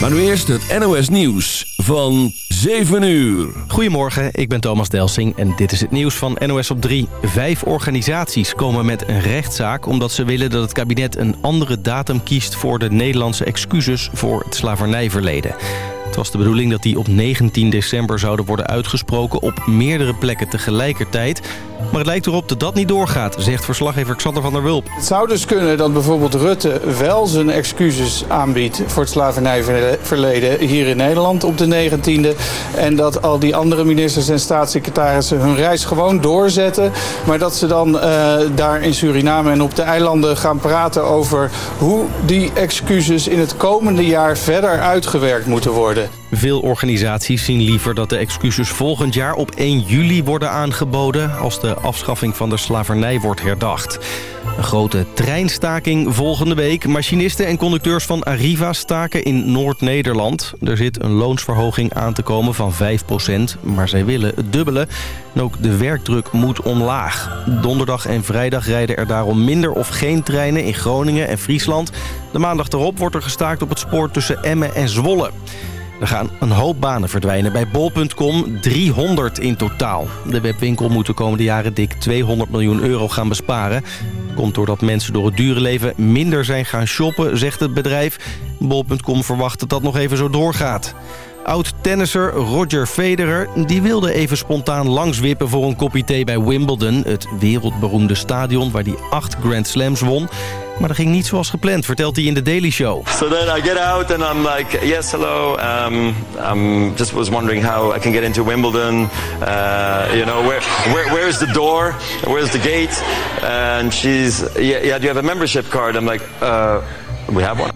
Maar nu eerst het NOS Nieuws van 7 uur. Goedemorgen, ik ben Thomas Delsing en dit is het nieuws van NOS op 3. Vijf organisaties komen met een rechtszaak... omdat ze willen dat het kabinet een andere datum kiest... voor de Nederlandse excuses voor het slavernijverleden. Het was de bedoeling dat die op 19 december zouden worden uitgesproken... op meerdere plekken tegelijkertijd. Maar het lijkt erop dat dat niet doorgaat, zegt verslaggever Xander van der Wulp. Het zou dus kunnen dat bijvoorbeeld Rutte wel zijn excuses aanbiedt... voor het slavernijverleden hier in Nederland op de 19e. En dat al die andere ministers en staatssecretarissen hun reis gewoon doorzetten. Maar dat ze dan uh, daar in Suriname en op de eilanden gaan praten over... hoe die excuses in het komende jaar verder uitgewerkt moeten worden. Veel organisaties zien liever dat de excuses volgend jaar op 1 juli worden aangeboden... als de afschaffing van de slavernij wordt herdacht. Een grote treinstaking volgende week. Machinisten en conducteurs van Arriva staken in Noord-Nederland. Er zit een loonsverhoging aan te komen van 5% maar zij willen het dubbele. En ook de werkdruk moet omlaag. Donderdag en vrijdag rijden er daarom minder of geen treinen in Groningen en Friesland. De maandag erop wordt er gestaakt op het spoor tussen Emmen en Zwolle. Er gaan een hoop banen verdwijnen bij bol.com, 300 in totaal. De webwinkel moet de komende jaren dik 200 miljoen euro gaan besparen. Komt doordat mensen door het dure leven minder zijn gaan shoppen, zegt het bedrijf. Bol.com verwacht dat dat nog even zo doorgaat. Oud-tennisser Roger Federer die wilde even spontaan langswippen voor een kopje thee bij Wimbledon. Het wereldberoemde stadion waar hij acht Grand Slams won. Maar dat ging niet zoals gepland, vertelt hij in de Daily Show. So then I get out and I'm like, yes, hello. Um, I'm just was wondering how I can get into Wimbledon. Uh, you know, where, where, where's the door? Where's the gate? And she's, yeah, yeah, do you have a membership card? I'm like, uh, we have one.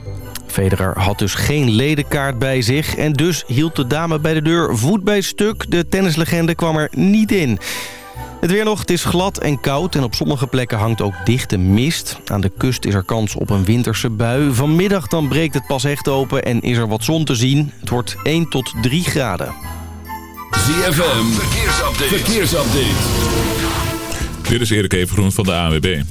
Federer had dus geen ledenkaart bij zich en dus hield de dame bij de deur voet bij stuk. De tennislegende kwam er niet in. Het weer nog, het is glad en koud en op sommige plekken hangt ook dichte mist. Aan de kust is er kans op een winterse bui. Vanmiddag dan breekt het pas echt open en is er wat zon te zien. Het wordt 1 tot 3 graden. ZFM, verkeersupdate. verkeersupdate. Dit is Erik Evengroen van de AWB.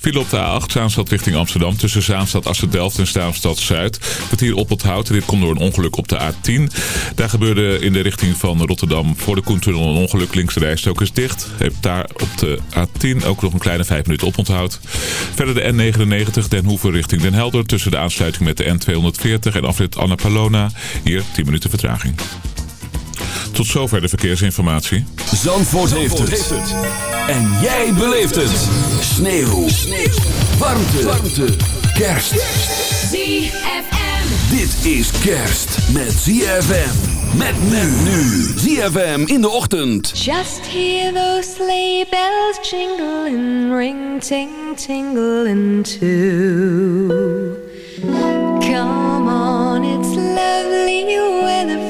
Viel op de A8 Zaanstad richting Amsterdam tussen Zaanstad Assen-Delft en Zaanstad Zuid. Kwartier op het hout. Dit komt door een ongeluk op de A10. Daar gebeurde in de richting van Rotterdam voor de Koentunnel een ongeluk. Links de rijstok is dicht. Heeft daar op de A10 ook nog een kleine 5 minuten op onthoud. Verder de N99 Den Hoeven richting Den Helder tussen de aansluiting met de N240 en afrit Anna Palona. Hier 10 minuten vertraging. Tot zover de verkeersinformatie. Zandvoort, heeft, het. En jij beleeft het. Sneeuw. Sneeuw. Warmte. Warmte. Kerst. ZFM. Dit is kerst met ZFM. Met men nu. ZFM in de ochtend. Just hear those sleigh bells jingle and ring ting tingling too. Come on, it's lovely weather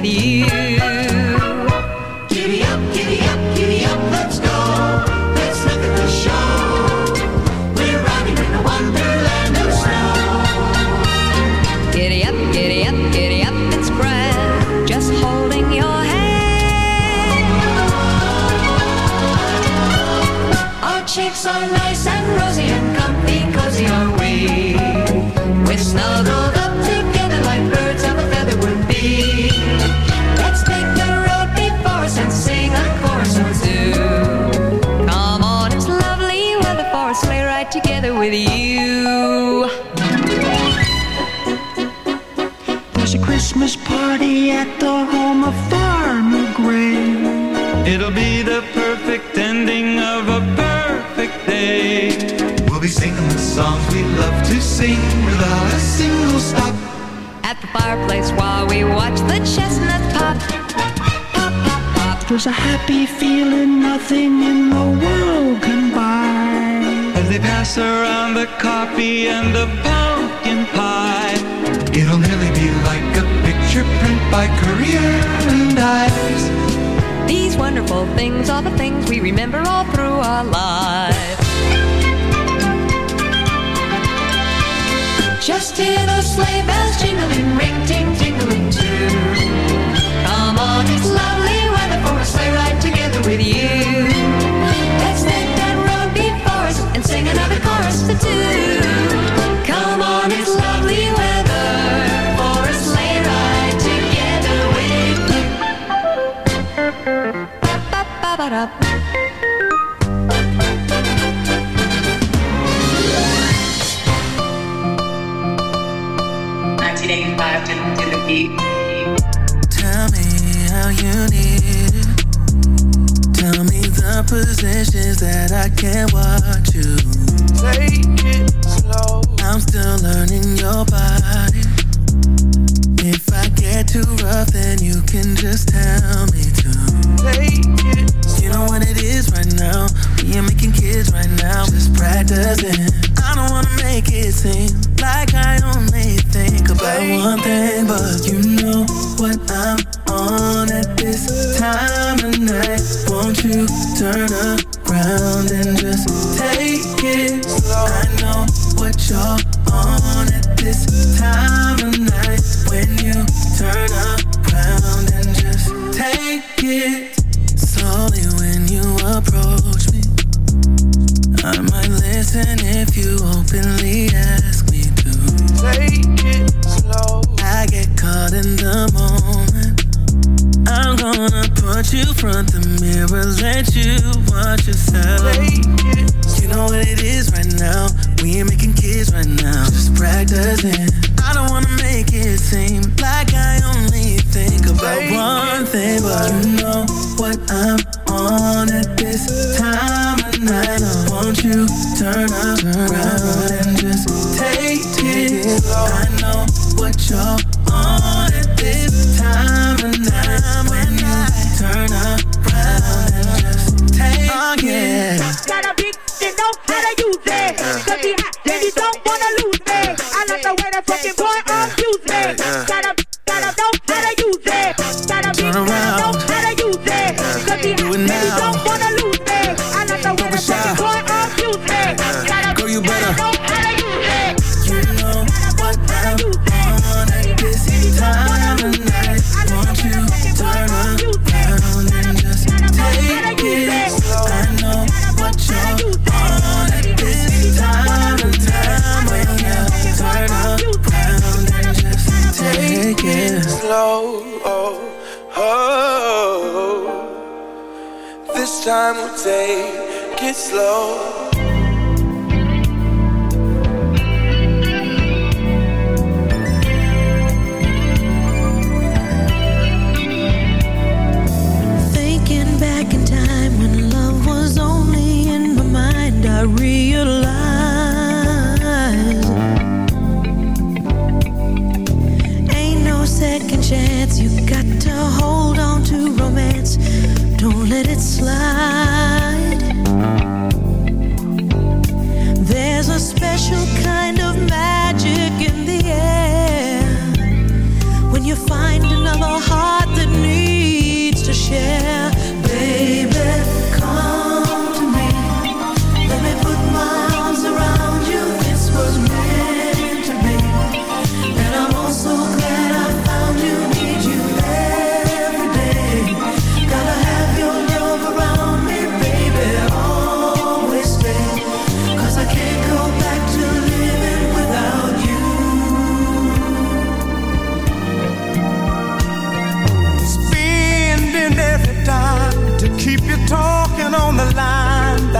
with you. There's a happy feeling nothing in the world can buy. As they pass around the coffee and the pumpkin pie. It'll nearly be like a picture print by Career and Ives. These wonderful things are the things we remember all through our lives. Just hear those sleigh bells jingling, ring, ting, tingling too. Come on, it's lovely weather for a sleigh ride together with you. Let's take that road before us and sing another chorus or two. Come on, it's lovely weather for a sleigh ride together with you. 1985 to, to the beat. Tell me how you need it. Tell me the positions that I can watch you. Take it slow. I'm still learning your body. If I get too rough, then you can just tell me to. Take it slow. You know what it is right now. We ain't making kids right now. Just practicing. I don't wanna make it seem like I only think about one thing, but you know what I'm on at this time of night. Won't you turn around and just take it slow? I know what you're on at this time better. You know what I'm on at this time of night. Won't you turn around and just take it? I know what you're this time of. When you turn around and just take it slow. Oh, oh. This time we'll take it slow.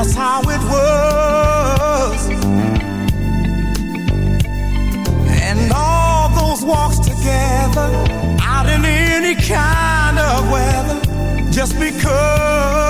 That's how it was. And all those walks together, out in any kind of weather, just because.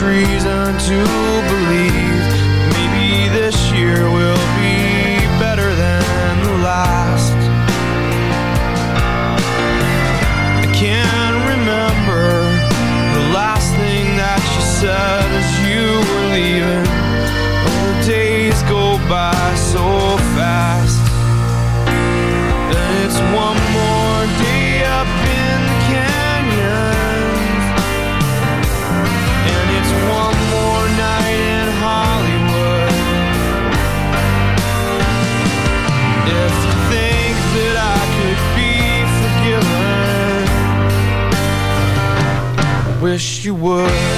reason to wish you would.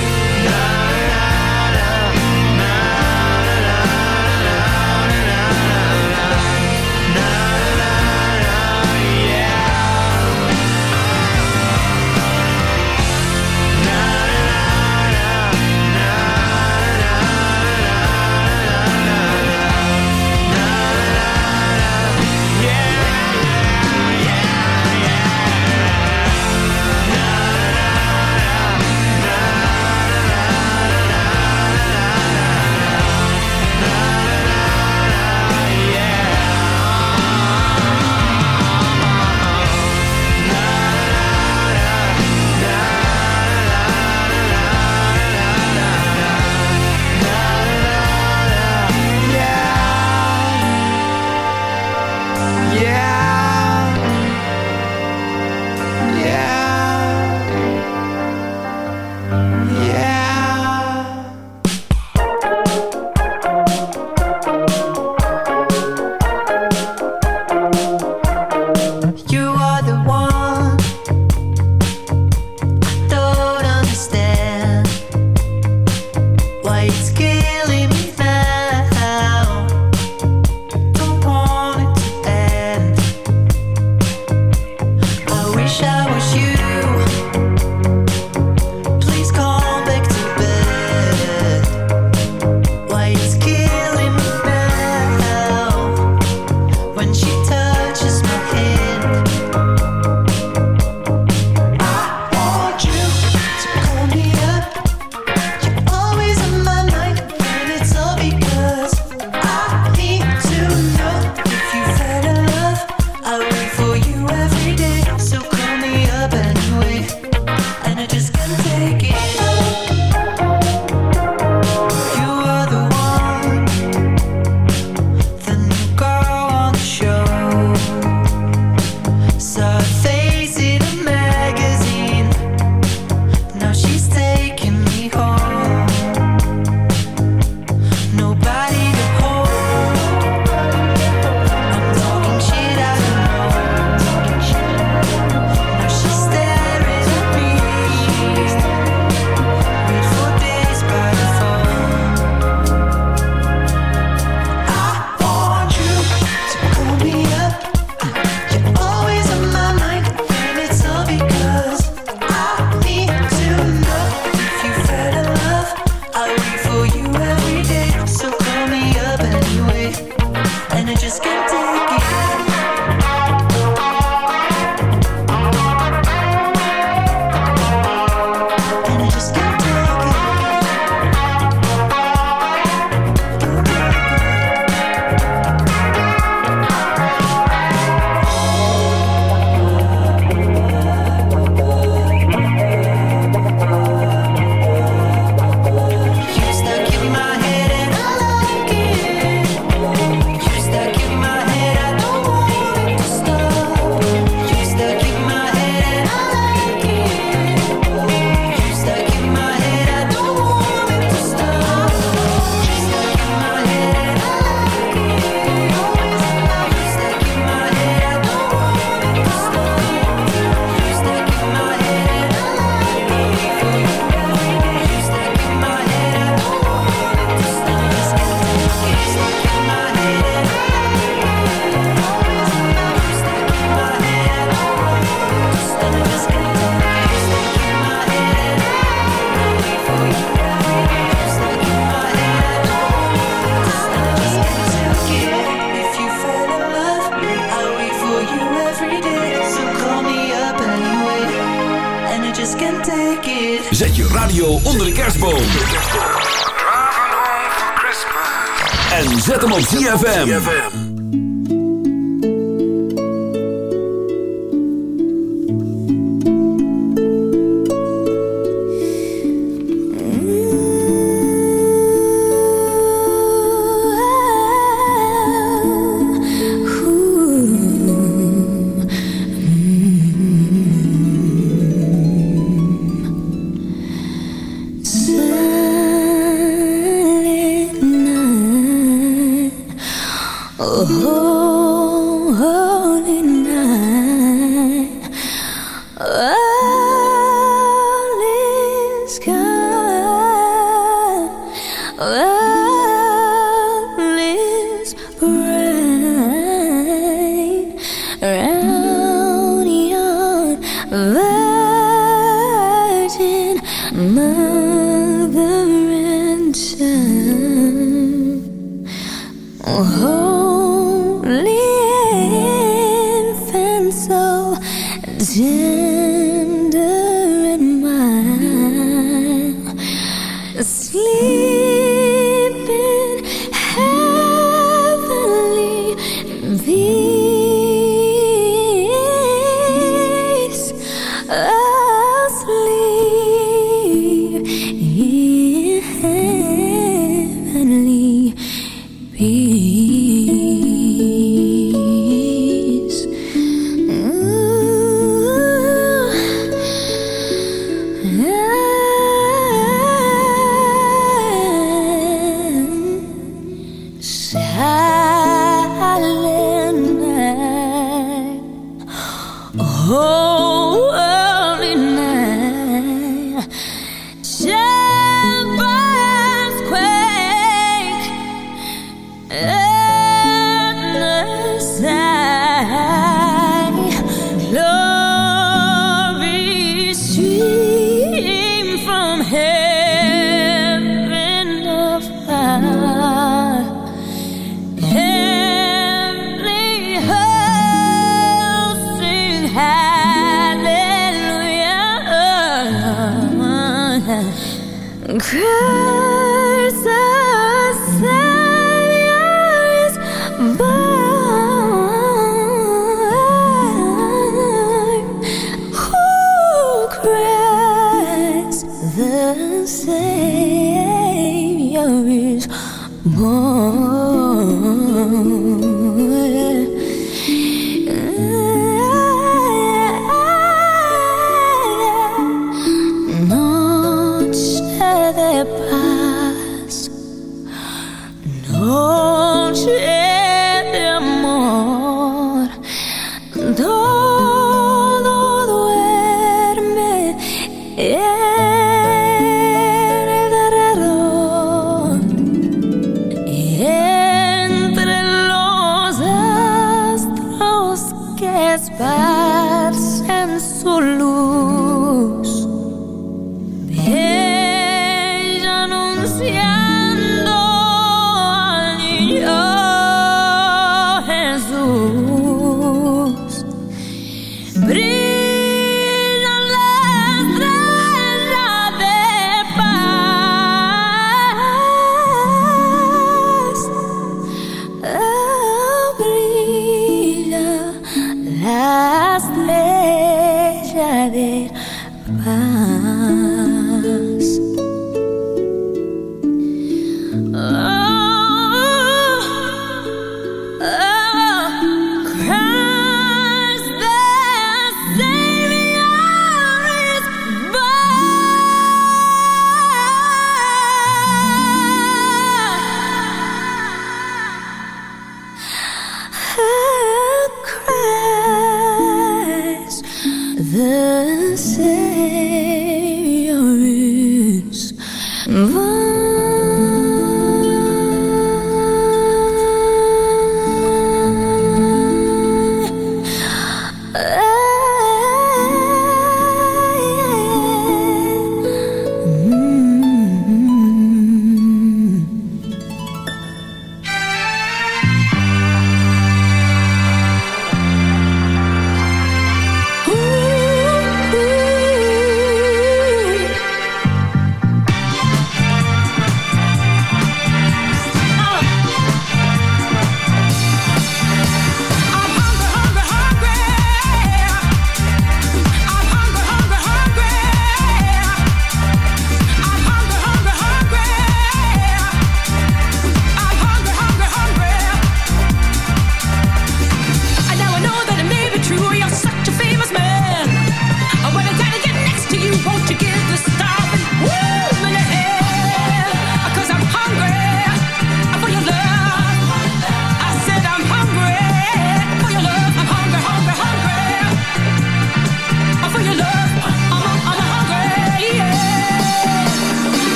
say your roots.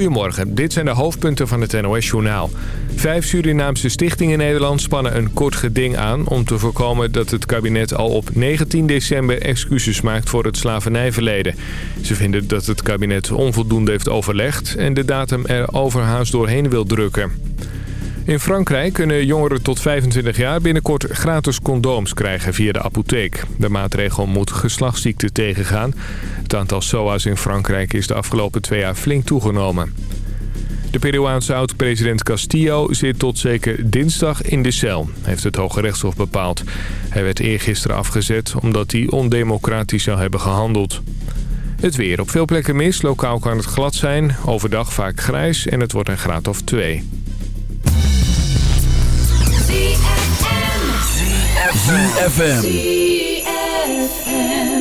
Goedemorgen, dit zijn de hoofdpunten van het NOS-journaal. Vijf Surinaamse stichtingen in Nederland spannen een kort geding aan... om te voorkomen dat het kabinet al op 19 december excuses maakt voor het slavernijverleden. Ze vinden dat het kabinet onvoldoende heeft overlegd... en de datum er overhaast doorheen wil drukken. In Frankrijk kunnen jongeren tot 25 jaar binnenkort gratis condooms krijgen via de apotheek. De maatregel moet geslachtsziekten tegengaan. Het aantal SOA's in Frankrijk is de afgelopen twee jaar flink toegenomen. De Peruaanse oud-president Castillo zit tot zeker dinsdag in de cel, heeft het Hoge Rechtshof bepaald. Hij werd eergisteren afgezet omdat hij ondemocratisch zou hebben gehandeld. Het weer. Op veel plekken mis. Lokaal kan het glad zijn. Overdag vaak grijs en het wordt een graad of 2. ZFM. I'm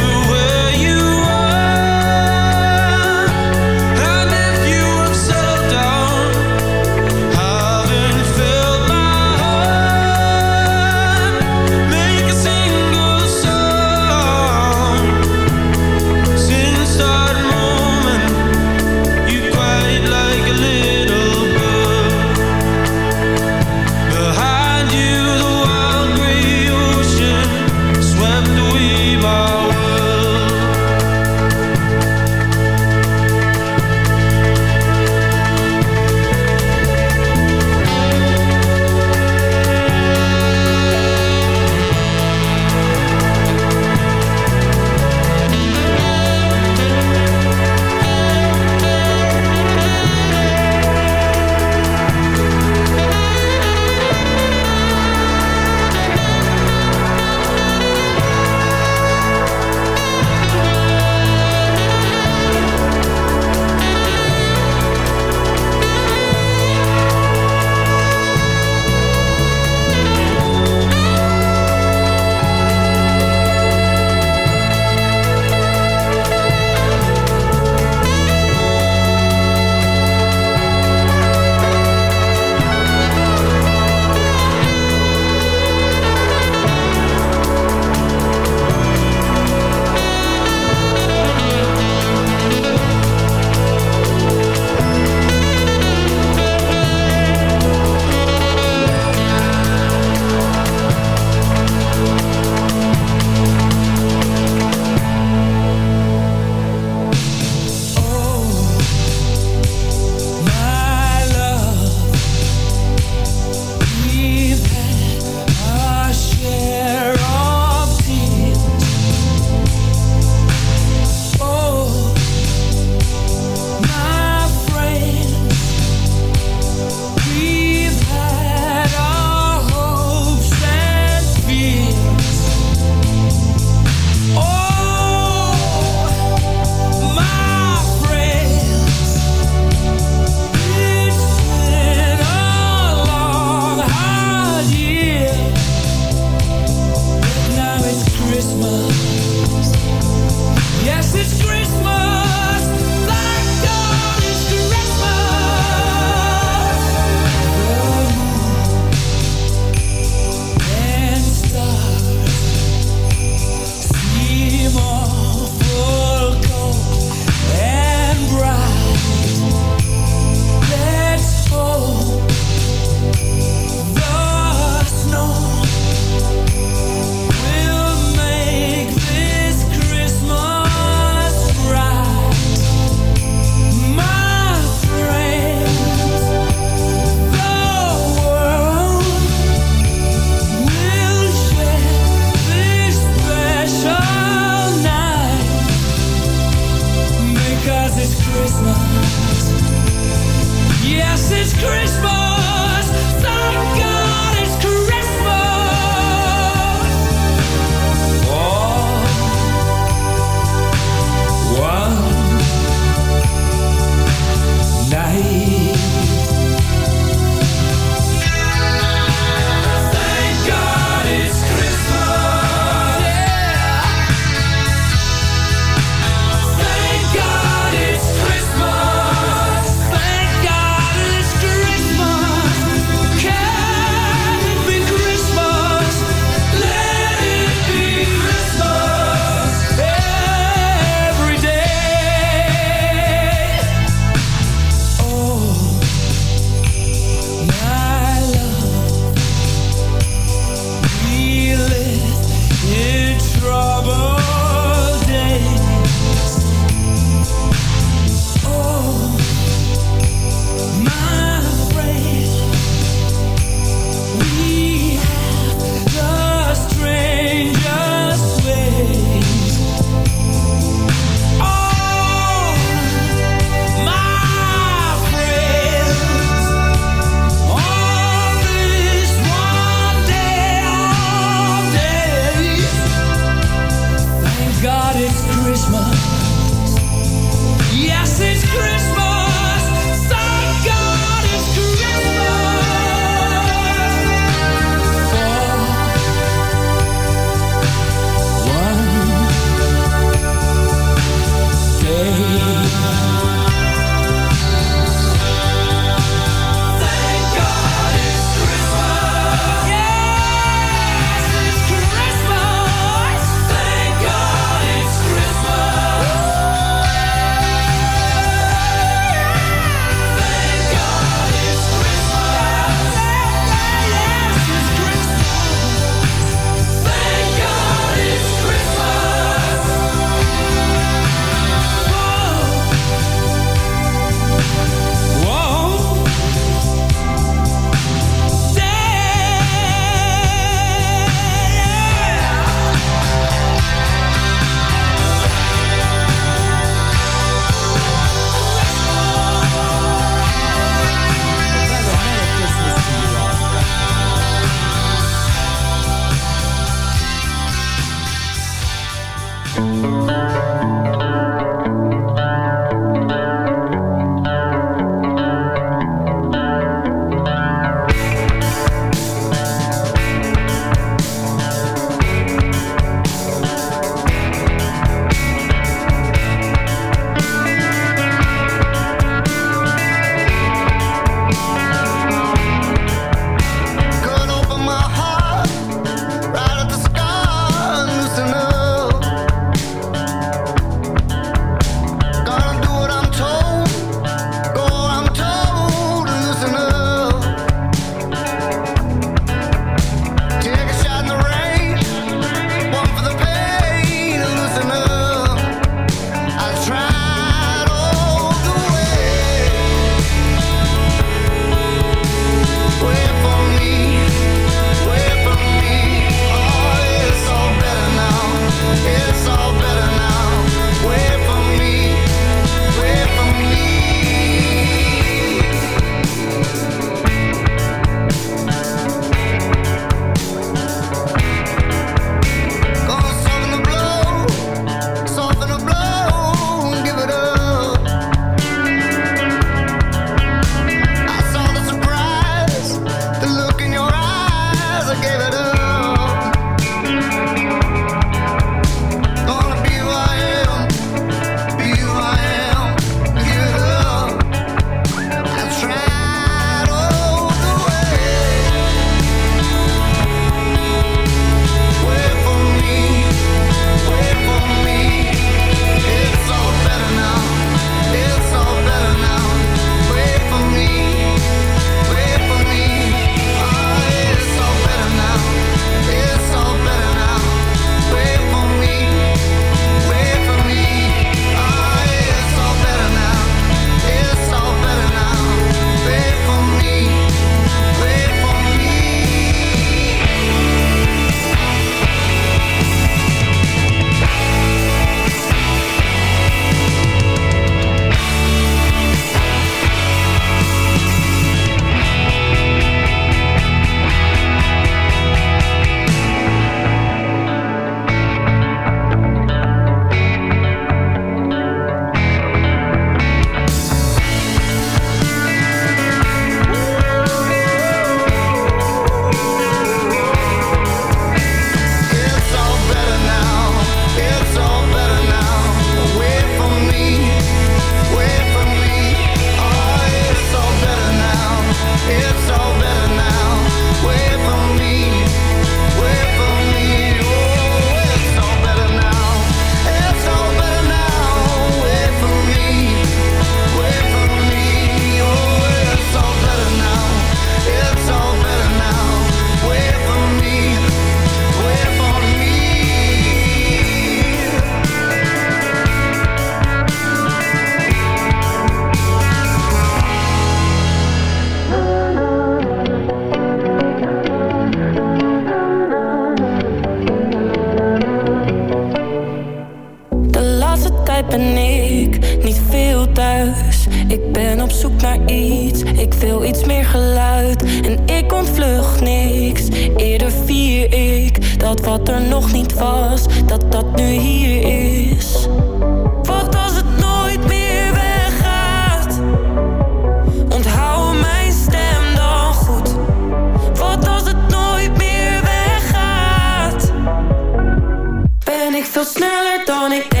veel sneller dan ik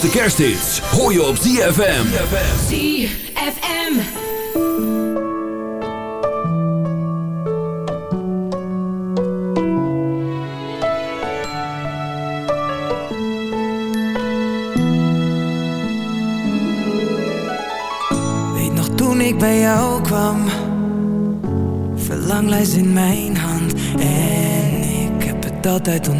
allergrootste kersthits hoor je op ZFM. ZFM. Weet nog toen ik bij jou kwam Verlanglijst in mijn hand En ik heb het altijd onthouden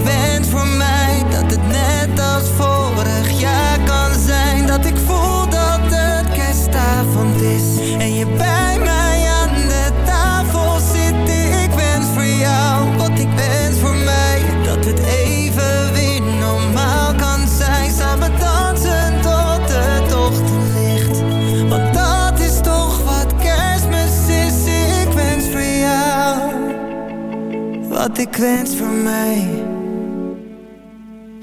ik wens voor mij Dat het net als vorig jaar kan zijn. Dat ik voel dat het kerstavond is. En je bij mij aan de tafel zit. Ik wens voor jou wat ik wens voor mij. Dat het even weer normaal kan zijn. Samen dansen tot het ochtendlicht. Want dat is toch wat kerstmis is. Ik wens voor jou wat ik wens voor mij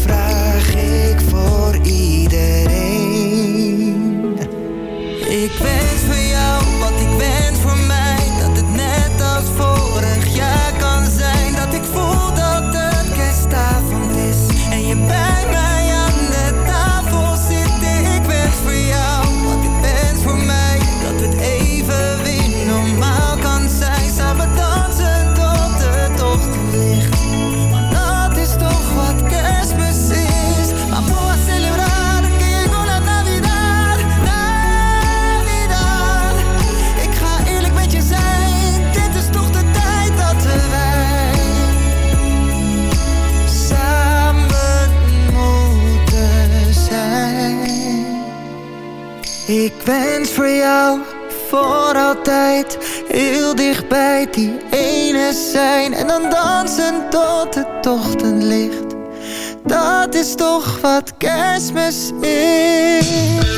Vraag ik voor iedereen. Ik Ik wens voor jou voor altijd heel dichtbij die ene zijn en dan dansen tot het ochtendlicht. Dat is toch wat kerstmis is.